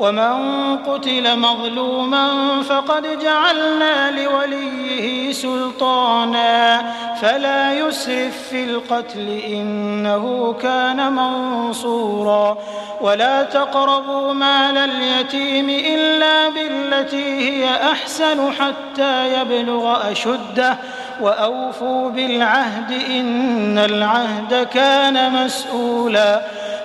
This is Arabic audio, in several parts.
ومن قتل مظلوما فقد جعلنا لوليه سلطانا فلا يسرف في القتل إنه كان منصورا ولا تقربوا مال اليتيم إلا بالتي هي أحسن حتى يبلغ أشده وأوفوا بالعهد إن العهد كان مسؤولا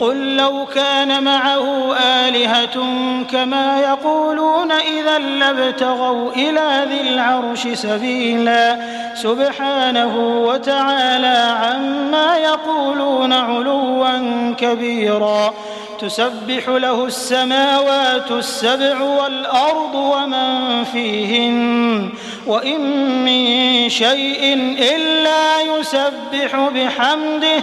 قل لو كان معه آلهة كما يقولون إذا لابتغوا إلى ذي العرش سبيلا. سبحانه وتعالى عما يقولون علوا كبيرا. تسبح له السماوات السبع والأرض ومن فيهن. وإن من شيء إلا يسبح بحمده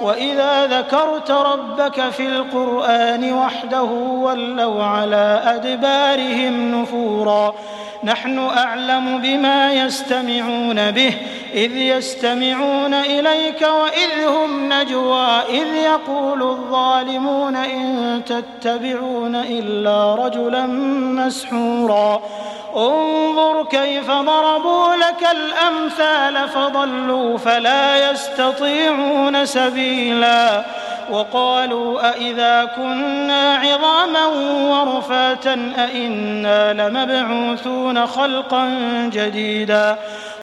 وإذا ذكرت ربك في القرآن وحده ولوا على أدبارهم نفورا. نحن أعلم بما يستمعون به إذ يستمعون إليك وإذ هم نجوى إذ يقول الظالمون إن تتبعون إلا رجلا مسحورا. انظر كيف ضربوا لك الأمثال فضلوا فلا يستطيعون سبيلا وقالوا أإذا كنا عظاما ورفاتا أإنا لمبعوثون خلقا جديدا